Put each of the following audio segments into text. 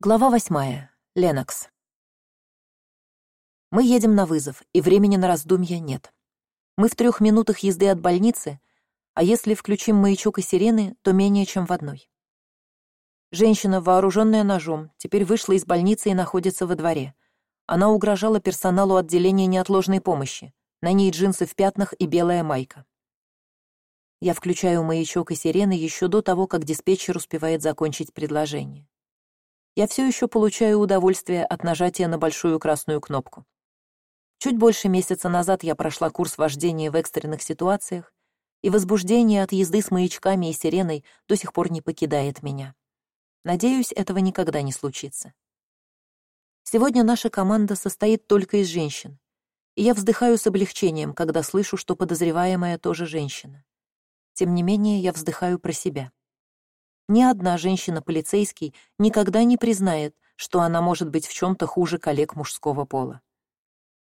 Глава восьмая. Ленокс. Мы едем на вызов, и времени на раздумья нет. Мы в трех минутах езды от больницы, а если включим маячок и сирены, то менее чем в одной. Женщина, вооруженная ножом, теперь вышла из больницы и находится во дворе. Она угрожала персоналу отделения неотложной помощи. На ней джинсы в пятнах и белая майка. Я включаю маячок и сирены еще до того, как диспетчер успевает закончить предложение я все еще получаю удовольствие от нажатия на большую красную кнопку. Чуть больше месяца назад я прошла курс вождения в экстренных ситуациях, и возбуждение от езды с маячками и сиреной до сих пор не покидает меня. Надеюсь, этого никогда не случится. Сегодня наша команда состоит только из женщин, и я вздыхаю с облегчением, когда слышу, что подозреваемая тоже женщина. Тем не менее, я вздыхаю про себя ни одна женщина-полицейский никогда не признает, что она может быть в чем-то хуже коллег мужского пола.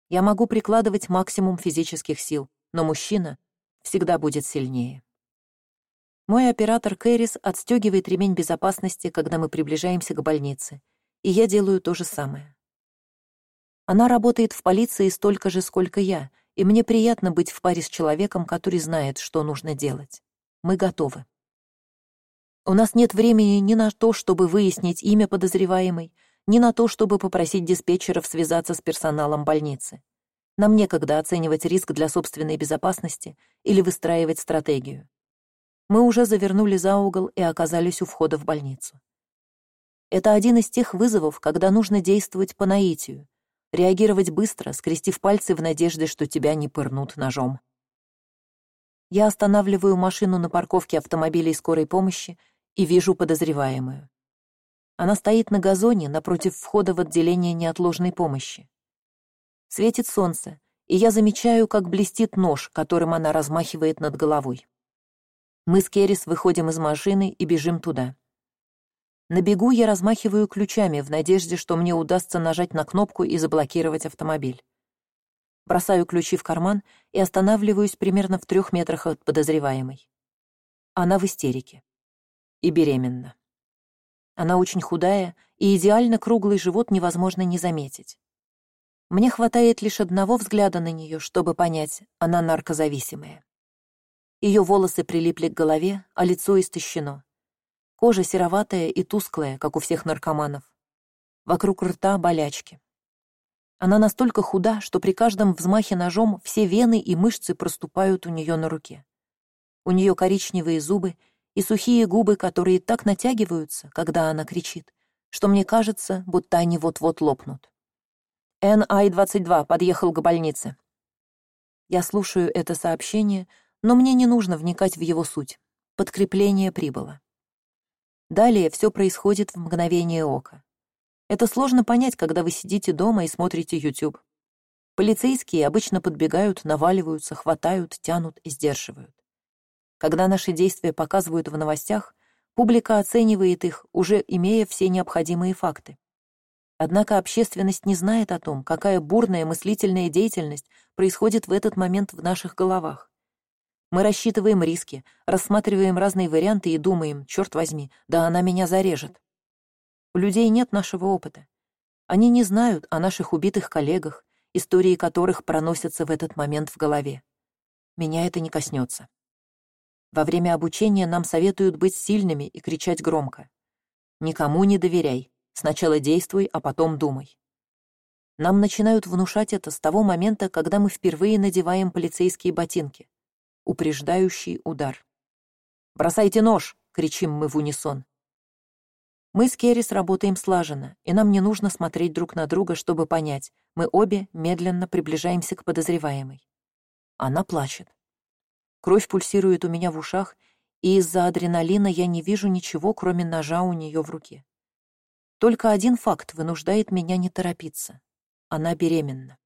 Я могу прикладывать максимум физических сил, но мужчина всегда будет сильнее. Мой оператор Кэрис отстегивает ремень безопасности, когда мы приближаемся к больнице, и я делаю то же самое. Она работает в полиции столько же, сколько я, и мне приятно быть в паре с человеком, который знает, что нужно делать. Мы готовы. У нас нет времени ни на то, чтобы выяснить имя подозреваемой, ни на то, чтобы попросить диспетчеров связаться с персоналом больницы. Нам некогда оценивать риск для собственной безопасности или выстраивать стратегию. Мы уже завернули за угол и оказались у входа в больницу. Это один из тех вызовов, когда нужно действовать по наитию, реагировать быстро, скрестив пальцы в надежде, что тебя не пырнут ножом. Я останавливаю машину на парковке автомобилей скорой помощи и вижу подозреваемую. Она стоит на газоне напротив входа в отделение неотложной помощи. Светит солнце, и я замечаю, как блестит нож, которым она размахивает над головой. Мы с Керрис выходим из машины и бежим туда. На бегу я размахиваю ключами в надежде, что мне удастся нажать на кнопку и заблокировать автомобиль. Бросаю ключи в карман и останавливаюсь примерно в трех метрах от подозреваемой. Она в истерике и беременна. Она очень худая, и идеально круглый живот невозможно не заметить. Мне хватает лишь одного взгляда на нее, чтобы понять, она наркозависимая. Ее волосы прилипли к голове, а лицо истощено. Кожа сероватая и тусклая, как у всех наркоманов. Вокруг рта болячки. Она настолько худа, что при каждом взмахе ножом все вены и мышцы проступают у нее на руке. У нее коричневые зубы и сухие губы, которые так натягиваются, когда она кричит, что мне кажется, будто они вот-вот лопнут. «НАИ-22 подъехал к больнице». Я слушаю это сообщение, но мне не нужно вникать в его суть. Подкрепление прибыло. Далее все происходит в мгновение ока. Это сложно понять, когда вы сидите дома и смотрите YouTube. Полицейские обычно подбегают, наваливаются, хватают, тянут и сдерживают. Когда наши действия показывают в новостях, публика оценивает их, уже имея все необходимые факты. Однако общественность не знает о том, какая бурная мыслительная деятельность происходит в этот момент в наших головах. Мы рассчитываем риски, рассматриваем разные варианты и думаем, черт возьми, да она меня зарежет. У людей нет нашего опыта. Они не знают о наших убитых коллегах, истории которых проносятся в этот момент в голове. Меня это не коснется. Во время обучения нам советуют быть сильными и кричать громко. Никому не доверяй. Сначала действуй, а потом думай. Нам начинают внушать это с того момента, когда мы впервые надеваем полицейские ботинки. Упреждающий удар. «Бросайте нож!» — кричим мы в унисон. Мы с Керрис работаем слаженно, и нам не нужно смотреть друг на друга, чтобы понять, мы обе медленно приближаемся к подозреваемой. Она плачет. Кровь пульсирует у меня в ушах, и из-за адреналина я не вижу ничего, кроме ножа у нее в руке. Только один факт вынуждает меня не торопиться. Она беременна.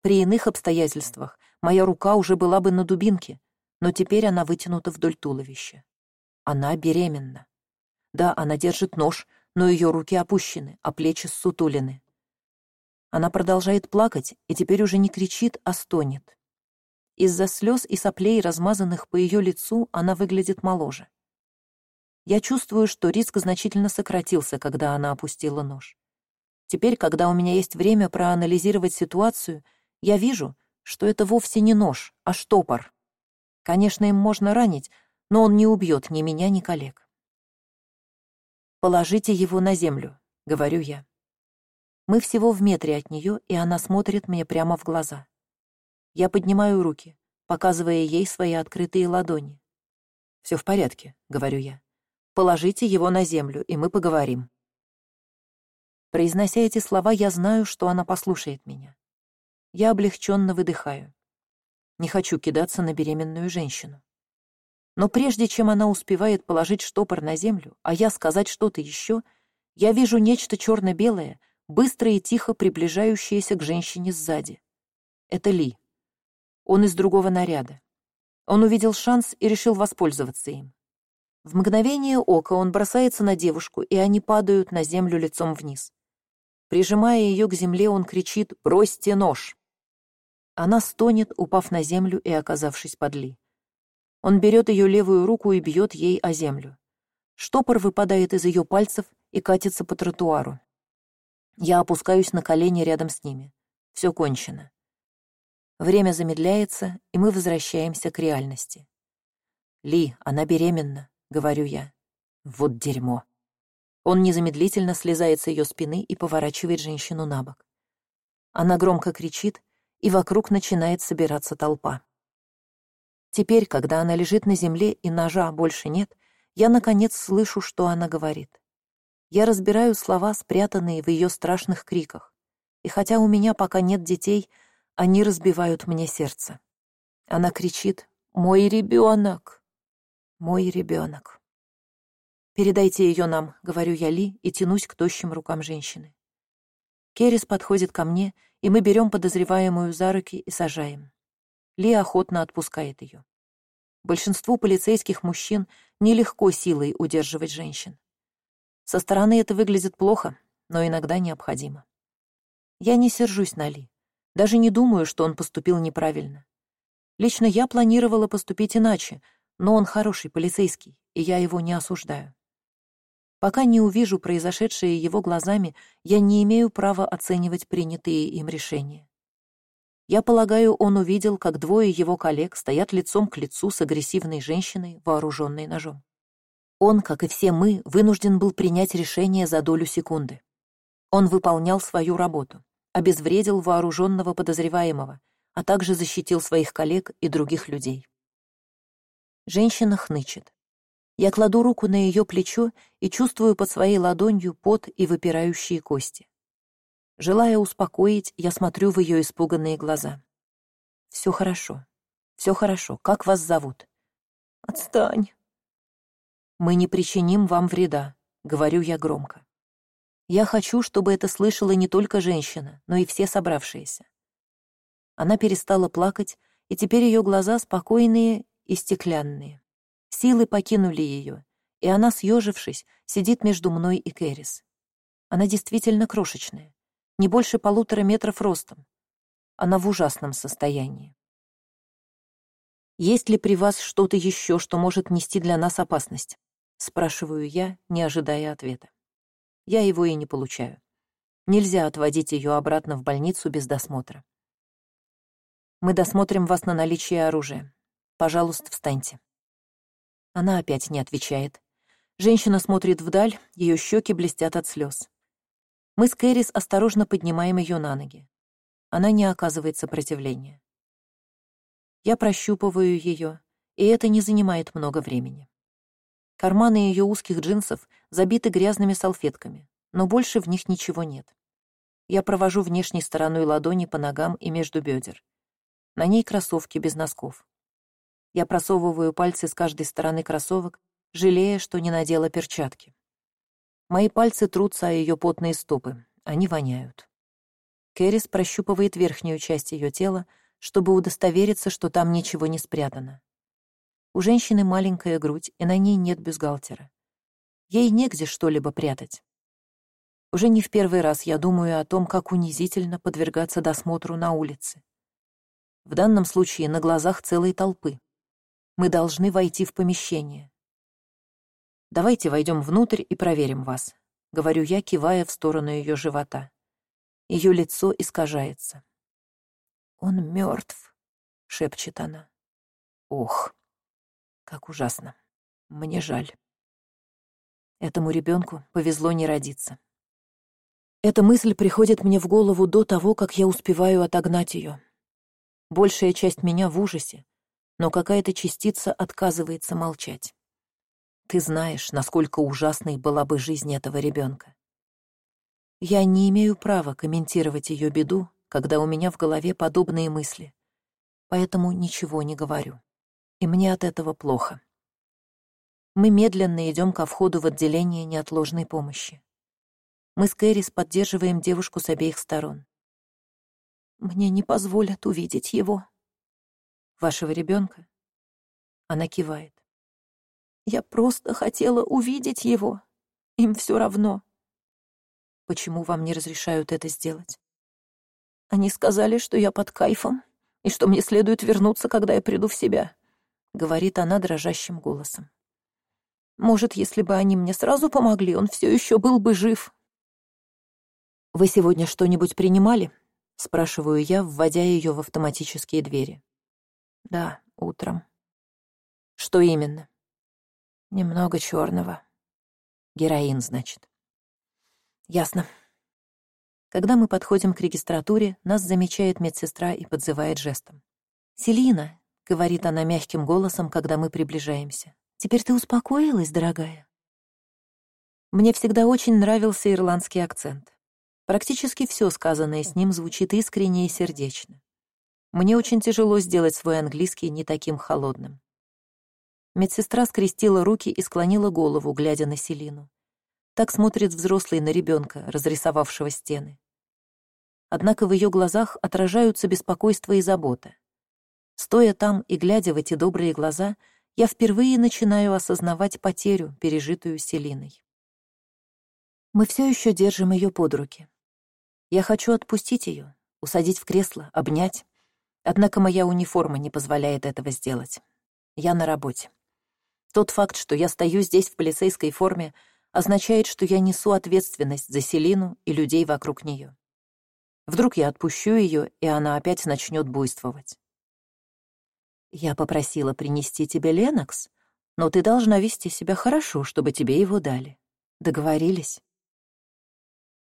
При иных обстоятельствах моя рука уже была бы на дубинке, но теперь она вытянута вдоль туловища. Она беременна. Да, она держит нож, но ее руки опущены, а плечи ссутулены. Она продолжает плакать и теперь уже не кричит, а стонет. Из-за слез и соплей, размазанных по ее лицу, она выглядит моложе. Я чувствую, что риск значительно сократился, когда она опустила нож. Теперь, когда у меня есть время проанализировать ситуацию, я вижу, что это вовсе не нож, а штопор. Конечно, им можно ранить, но он не убьет ни меня, ни коллег. «Положите его на землю», — говорю я. Мы всего в метре от нее, и она смотрит мне прямо в глаза. Я поднимаю руки, показывая ей свои открытые ладони. Все в порядке», — говорю я. «Положите его на землю, и мы поговорим». Произнося эти слова, я знаю, что она послушает меня. Я облегченно выдыхаю. Не хочу кидаться на беременную женщину. Но прежде чем она успевает положить штопор на землю, а я сказать что-то еще, я вижу нечто черно-белое, быстро и тихо приближающееся к женщине сзади. Это Ли. Он из другого наряда. Он увидел шанс и решил воспользоваться им. В мгновение ока он бросается на девушку, и они падают на землю лицом вниз. Прижимая ее к земле, он кричит «Бросьте нож!». Она стонет, упав на землю и оказавшись под Ли. Он берет ее левую руку и бьет ей о землю. Штопор выпадает из ее пальцев и катится по тротуару. Я опускаюсь на колени рядом с ними. Все кончено. Время замедляется, и мы возвращаемся к реальности. «Ли, она беременна», — говорю я. Вот дерьмо. Он незамедлительно слезает с ее спины и поворачивает женщину на бок. Она громко кричит, и вокруг начинает собираться толпа. Теперь, когда она лежит на земле и ножа больше нет, я, наконец, слышу, что она говорит. Я разбираю слова, спрятанные в ее страшных криках. И хотя у меня пока нет детей, они разбивают мне сердце. Она кричит «Мой ребенок! Мой ребенок!» «Передайте ее нам», — говорю я Ли и тянусь к тощим рукам женщины. Керрис подходит ко мне, и мы берем подозреваемую за руки и сажаем. Ли охотно отпускает ее. Большинству полицейских мужчин нелегко силой удерживать женщин. Со стороны это выглядит плохо, но иногда необходимо. Я не сержусь на Ли. Даже не думаю, что он поступил неправильно. Лично я планировала поступить иначе, но он хороший полицейский, и я его не осуждаю. Пока не увижу произошедшее его глазами, я не имею права оценивать принятые им решения. Я полагаю, он увидел, как двое его коллег стоят лицом к лицу с агрессивной женщиной, вооруженной ножом. Он, как и все мы, вынужден был принять решение за долю секунды. Он выполнял свою работу, обезвредил вооруженного подозреваемого, а также защитил своих коллег и других людей. Женщина хнычет. Я кладу руку на ее плечо и чувствую под своей ладонью пот и выпирающие кости. Желая успокоить, я смотрю в ее испуганные глаза. Все хорошо. Все хорошо. Как вас зовут? Отстань. Мы не причиним вам вреда, говорю я громко. Я хочу, чтобы это слышала не только женщина, но и все собравшиеся. Она перестала плакать, и теперь ее глаза спокойные и стеклянные. Силы покинули ее, и она, съежившись, сидит между мной и Кэрис. Она действительно крошечная, не больше полутора метров ростом. Она в ужасном состоянии. «Есть ли при вас что-то еще, что может нести для нас опасность?» — спрашиваю я, не ожидая ответа. Я его и не получаю. Нельзя отводить ее обратно в больницу без досмотра. Мы досмотрим вас на наличие оружия. Пожалуйста, встаньте. Она опять не отвечает. Женщина смотрит вдаль, ее щеки блестят от слез. Мы с Кэрис осторожно поднимаем ее на ноги. Она не оказывает сопротивления. Я прощупываю ее, и это не занимает много времени. Карманы ее узких джинсов забиты грязными салфетками, но больше в них ничего нет. Я провожу внешней стороной ладони по ногам и между бедер. На ней кроссовки без носков. Я просовываю пальцы с каждой стороны кроссовок, жалея, что не надела перчатки. Мои пальцы трутся о ее потные стопы, они воняют. Кэрис прощупывает верхнюю часть ее тела, чтобы удостовериться, что там ничего не спрятано. У женщины маленькая грудь, и на ней нет бюстгальтера. Ей негде что-либо прятать. Уже не в первый раз я думаю о том, как унизительно подвергаться досмотру на улице. В данном случае на глазах целой толпы. Мы должны войти в помещение. давайте войдем внутрь и проверим вас говорю я кивая в сторону ее живота ее лицо искажается он мертв шепчет она ох как ужасно. Мне жаль. Этому ребенку повезло не родиться. Эта мысль приходит мне в голову до того как я успеваю отогнать ее большая часть меня в ужасе но какая то частица отказывается молчать. Ты знаешь насколько ужасной была бы жизнь этого ребенка я не имею права комментировать ее беду когда у меня в голове подобные мысли поэтому ничего не говорю и мне от этого плохо. Мы медленно идем ко входу в отделение неотложной помощи. Мы с кэрис поддерживаем девушку с обеих сторон. Мне не позволят увидеть его вашего ребенка? Она кивает. Я просто хотела увидеть его. Им все равно почему вам не разрешают это сделать? Они сказали что я под кайфом и что мне следует вернуться когда я приду в себя говорит она дрожащим голосом. Может если бы они мне сразу помогли он все еще был бы жив вы сегодня что нибудь принимали спрашиваю я вводя ее в автоматические двери. Да утром что именно? Немного черного героин значит ясно когда мы подходим к регистратуре нас замечает медсестра и подзывает жестом. Селина говорит она мягким голосом когда мы приближаемся. Теперь ты успокоилась дорогая? Мне всегда очень нравился ирландский акцент. Практически все сказанное с ним звучит искренне и сердечно. Мне очень тяжело сделать свой английский не таким холодным. Медсестра скрестила руки и склонила голову глядя на селину. Так смотрит взрослый на ребенка разрисовавшего стены. Однако в ее глазах отражаются беспокойство и забота стоя там и глядя в эти добрые глаза я впервые начинаю осознавать потерю пережитую селиной. Мы все еще держим ее под руки. Я хочу отпустить ее усадить в кресло обнять. Однако моя униформа не позволяет этого сделать. Я на работе. Тот факт, что я стою здесь в полицейской форме, означает, что я несу ответственность за Селину и людей вокруг нее. Вдруг я отпущу ее, и она опять начнет буйствовать. Я попросила принести тебе Ленокс, но ты должна вести себя хорошо, чтобы тебе его дали. Договорились?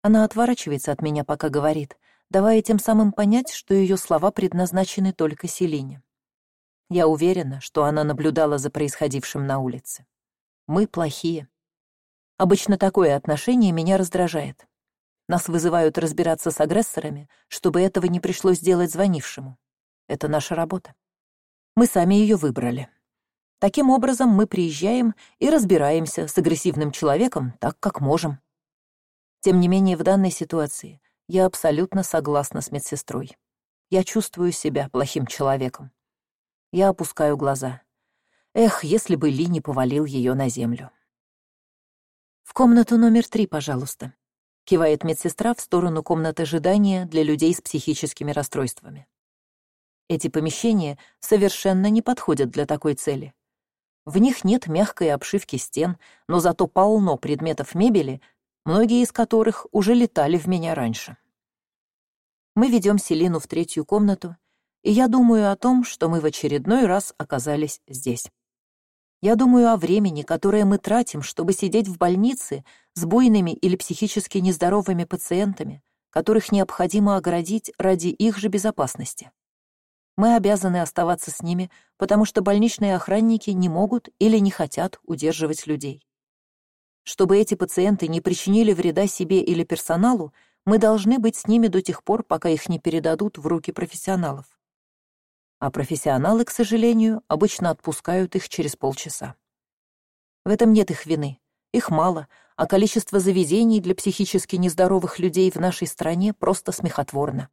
Она отворачивается от меня, пока говорит, давая тем самым понять, что ее слова предназначены только Селине. Я уверена, что она наблюдала за происходившим на улице. Мы плохие. Обычно такое отношение меня раздражает. Нас вызывают разбираться с агрессорами, чтобы этого не пришлось делать звонившему. Это наша работа. Мы сами ее выбрали. Таким образом, мы приезжаем и разбираемся с агрессивным человеком так, как можем. Тем не менее, в данной ситуации я абсолютно согласна с медсестрой. Я чувствую себя плохим человеком. Я опускаю глаза. Эх, если бы Ли не повалил ее на землю. «В комнату номер три, пожалуйста», — кивает медсестра в сторону комнаты ожидания для людей с психическими расстройствами. Эти помещения совершенно не подходят для такой цели. В них нет мягкой обшивки стен, но зато полно предметов мебели, многие из которых уже летали в меня раньше. Мы ведем Селину в третью комнату и я думаю о том, что мы в очередной раз оказались здесь. Я думаю о времени, которое мы тратим, чтобы сидеть в больнице с буйными или психически нездоровыми пациентами, которых необходимо оградить ради их же безопасности. Мы обязаны оставаться с ними, потому что больничные охранники не могут или не хотят удерживать людей. Чтобы эти пациенты не причинили вреда себе или персоналу, мы должны быть с ними до тех пор, пока их не передадут в руки профессионалов а профессионалы, к сожалению, обычно отпускают их через полчаса. В этом нет их вины. Их мало, а количество заведений для психически нездоровых людей в нашей стране просто смехотворно.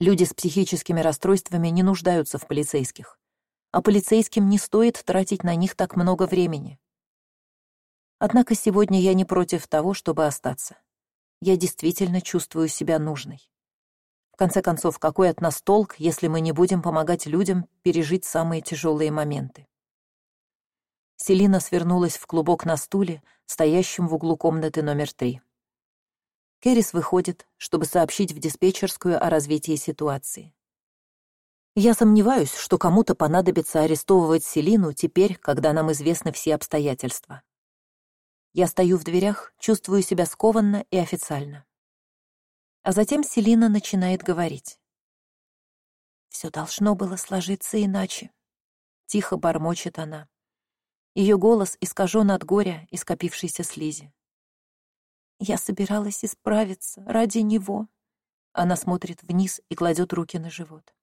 Люди с психическими расстройствами не нуждаются в полицейских, а полицейским не стоит тратить на них так много времени. Однако сегодня я не против того, чтобы остаться. Я действительно чувствую себя нужной. В конце концов, какой от нас толк, если мы не будем помогать людям пережить самые тяжелые моменты? селина свернулась в клубок на стуле стоящем в углу комнаты номер три керрис выходит чтобы сообщить в диспетчерскую о развитии ситуации. Я сомневаюсь что кому то понадобится арестовывать селину теперь когда нам известны все обстоятельства я стою в дверях чувствую себя скованно и официально. А затем селина начинает говорить. Все должно было сложиться иначе тихо бормочет она. Ее голос искажен от горя и скопившейся слизи я собиралась исправиться ради него. Она смотрит вниз и кладет руки на живот.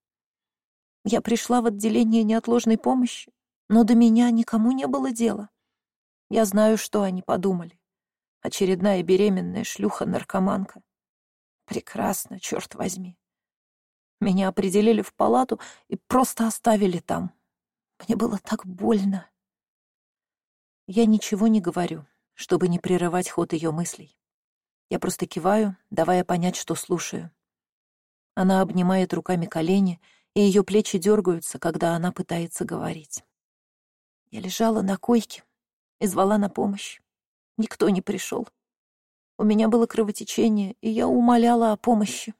Я пришла в отделение неотложной помощи но до меня никому не было дела. Я знаю что они подумали. Очередная беременная шлюха наркоманка прекрасно черт возьми. Меня определили в палату и просто оставили там. Мне было так больно. Я ничего не говорю чтобы не прерывать ход ее мыслей я просто киваю давая понять что слушаю она обнимает руками колени и ее плечи дергаются когда она пытается говорить я лежала на койке и звала на помощь. Никто не пришел. У меня было кровотечение, и я умоляла о помощи.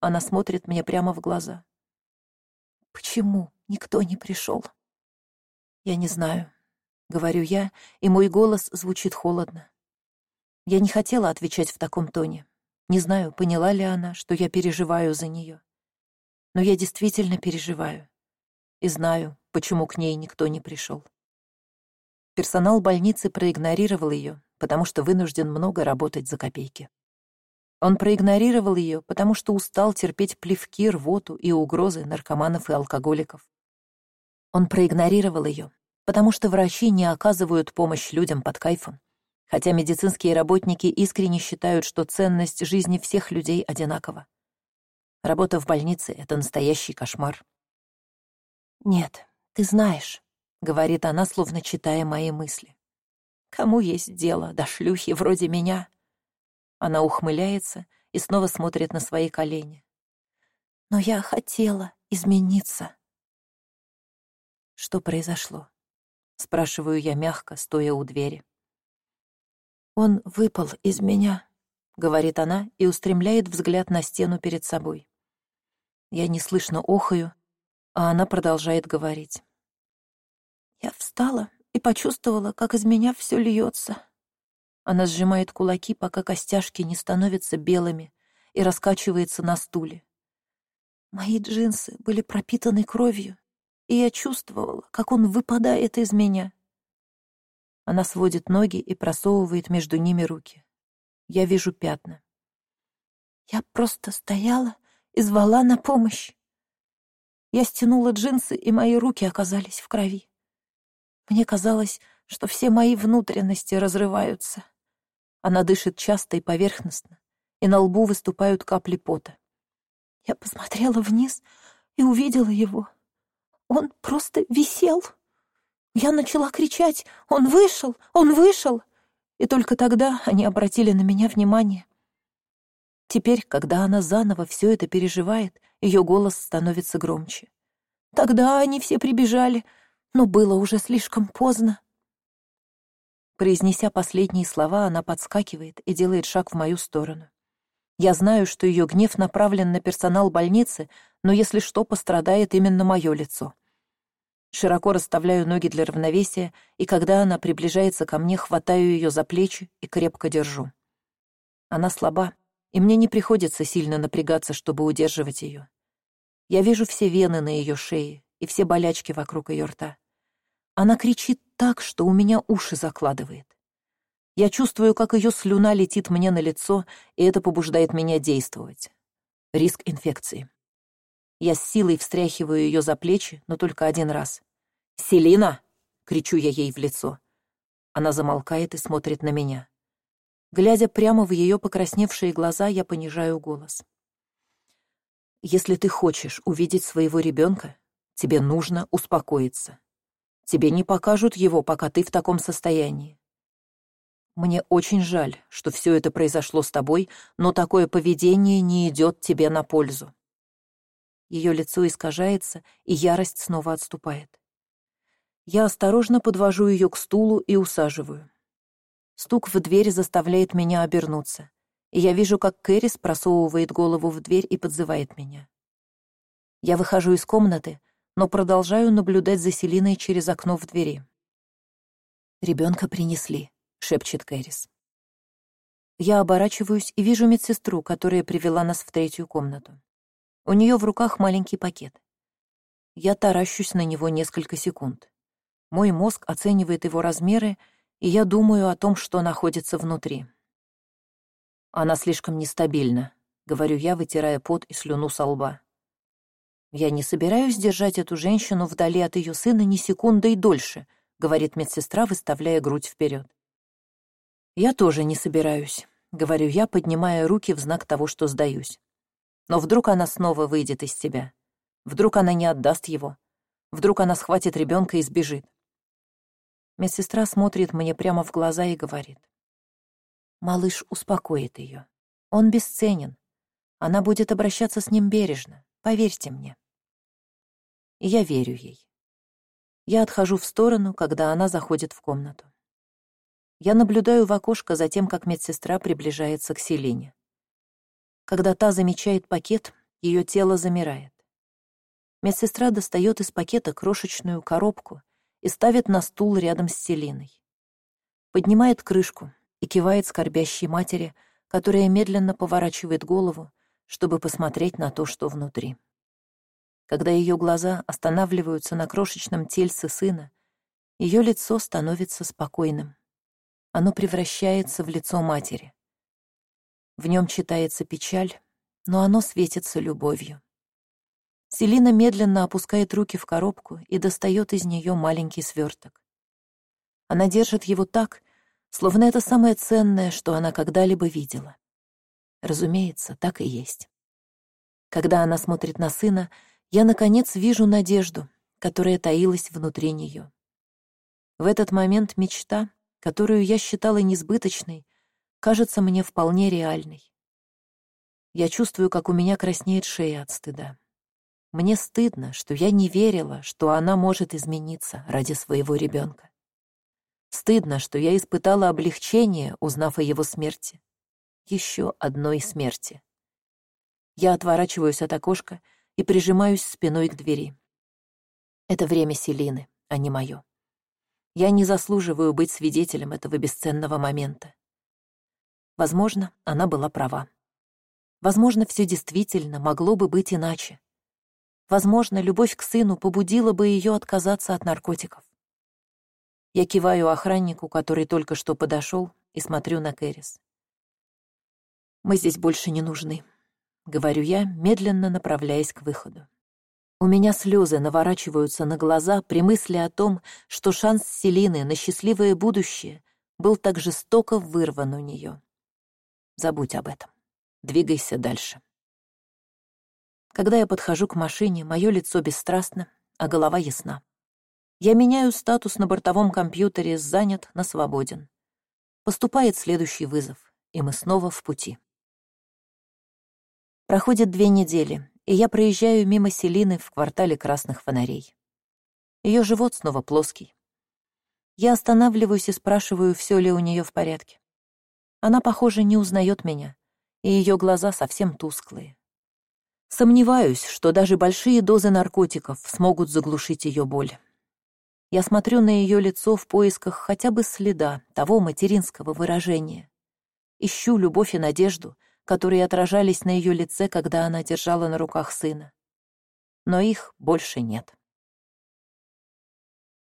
Она смотрит мне прямо в глаза. Почему никто не пришел? Я не знаю, говорю я, и мой голос звучит холодно. Я не хотела отвечать в таком тоне. Не знаю, поняла ли она, что я переживаю за нее. Но я действительно переживаю. И знаю, почему к ней никто не пришел. Персонал больницы проигнорировал ее, потому что вынужден много работать за копейки. Он проигнорировал ее, потому что устал терпеть плевки, рвоту и угрозы наркоманов и алкоголиков. Он проигнорировал ее, потому что врачи не оказывают помощь людям под кайфом, хотя медицинские работники искренне считают, что ценность жизни всех людей одинакова. Работа в больнице — это настоящий кошмар. «Нет, ты знаешь», — говорит она, словно читая мои мысли. «Кому есть дело до шлюхи вроде меня?» Она ухмыляется и снова смотрит на свои колени. «Но я хотела измениться». «Что произошло?» — спрашиваю я мягко, стоя у двери. «Он выпал из меня», — говорит она и устремляет взгляд на стену перед собой. Я неслышно охаю, а она продолжает говорить. Я встала и почувствовала, как из меня все льется. Она сжимает кулаки, пока костяшки не становятся белыми, и раскачивается на стуле. Мои джинсы были пропитаны кровью, и я чувствовала, как он выпадает из меня. Она сводит ноги и просовывает между ними руки. Я вижу пятна. Я просто стояла и звала на помощь. Я стянула джинсы, и мои руки оказались в крови. Мне казалось, что все мои внутренности разрываются. Она дышит часто и поверхностно, и на лбу выступают капли пота. Я посмотрела вниз и увидела его. Он просто висел. Я начала кричать «Он вышел! Он вышел!» И только тогда они обратили на меня внимание. Теперь, когда она заново все это переживает, ее голос становится громче. Тогда они все прибежали, но было уже слишком поздно. Произнеся последние слова, она подскакивает и делает шаг в мою сторону. Я знаю, что ее гнев направлен на персонал больницы, но если что, пострадает именно мое лицо. Широко расставляю ноги для равновесия, и когда она приближается ко мне, хватаю ее за плечи и крепко держу. Она слаба, и мне не приходится сильно напрягаться, чтобы удерживать ее. Я вижу все вены на ее шее, и все болячки вокруг ее рта. Она кричит так, что у меня уши закладывает. Я чувствую, как ее слюна летит мне на лицо, и это побуждает меня действовать. Риск инфекции. Я с силой встряхиваю ее за плечи, но только один раз. «Селина!» — кричу я ей в лицо. Она замолкает и смотрит на меня. Глядя прямо в ее покрасневшие глаза, я понижаю голос. «Если ты хочешь увидеть своего ребенка, тебе нужно успокоиться. Тебе не покажут его, пока ты в таком состоянии. Мне очень жаль, что все это произошло с тобой, но такое поведение не идет тебе на пользу. Ее лицо искажается, и ярость снова отступает. Я осторожно подвожу ее к стулу и усаживаю. Стук в дверь заставляет меня обернуться, и я вижу, как Кэрис просовывает голову в дверь и подзывает меня. Я выхожу из комнаты, но продолжаю наблюдать за Селиной через окно в двери. Ребенка принесли», — шепчет Кэрис. Я оборачиваюсь и вижу медсестру, которая привела нас в третью комнату. У нее в руках маленький пакет. Я таращусь на него несколько секунд. Мой мозг оценивает его размеры, и я думаю о том, что находится внутри. Она слишком нестабильна, говорю я, вытирая пот и слюну со лба. Я не собираюсь держать эту женщину вдали от ее сына ни секундой дольше, говорит медсестра, выставляя грудь вперед. Я тоже не собираюсь, говорю я, поднимая руки в знак того, что сдаюсь. Но вдруг она снова выйдет из себя. Вдруг она не отдаст его. Вдруг она схватит ребенка и сбежит. Медсестра смотрит мне прямо в глаза и говорит. Малыш успокоит ее. Он бесценен. Она будет обращаться с ним бережно, поверьте мне. И я верю ей. Я отхожу в сторону, когда она заходит в комнату. Я наблюдаю в окошко за тем, как медсестра приближается к Селине. Когда та замечает пакет, ее тело замирает. Медсестра достает из пакета крошечную коробку и ставит на стул рядом с Селиной. Поднимает крышку и кивает скорбящей матери, которая медленно поворачивает голову, чтобы посмотреть на то, что внутри. Когда ее глаза останавливаются на крошечном тельце сына, ее лицо становится спокойным. Оно превращается в лицо матери. В нем читается печаль, но оно светится любовью. Селина медленно опускает руки в коробку и достает из нее маленький сверток. Она держит его так, словно это самое ценное, что она когда-либо видела. Разумеется, так и есть. Когда она смотрит на сына, я, наконец, вижу надежду, которая таилась внутри нее. В этот момент мечта, которую я считала несбыточной, кажется мне вполне реальной. Я чувствую, как у меня краснеет шея от стыда. Мне стыдно, что я не верила, что она может измениться ради своего ребенка. Стыдно, что я испытала облегчение, узнав о его смерти. Еще одной смерти. Я отворачиваюсь от окошка и прижимаюсь спиной к двери. Это время Селины, а не мое. Я не заслуживаю быть свидетелем этого бесценного момента. Возможно, она была права. Возможно, все действительно могло бы быть иначе. Возможно, любовь к сыну побудила бы ее отказаться от наркотиков. Я киваю охраннику, который только что подошел, и смотрю на Кэрис. «Мы здесь больше не нужны», — говорю я, медленно направляясь к выходу. У меня слезы наворачиваются на глаза при мысли о том, что шанс Селины на счастливое будущее был так жестоко вырван у нее. Забудь об этом. Двигайся дальше. Когда я подхожу к машине, мое лицо бесстрастно, а голова ясна. Я меняю статус на бортовом компьютере «занят» на «свободен». Поступает следующий вызов, и мы снова в пути. Проходит две недели, и я проезжаю мимо Селины в квартале красных фонарей. Ее живот снова плоский. Я останавливаюсь и спрашиваю, все ли у нее в порядке. Она, похоже, не узнает меня, и ее глаза совсем тусклые. Сомневаюсь, что даже большие дозы наркотиков смогут заглушить ее боль. Я смотрю на ее лицо в поисках хотя бы следа того материнского выражения. Ищу любовь и надежду, которые отражались на ее лице, когда она держала на руках сына. Но их больше нет.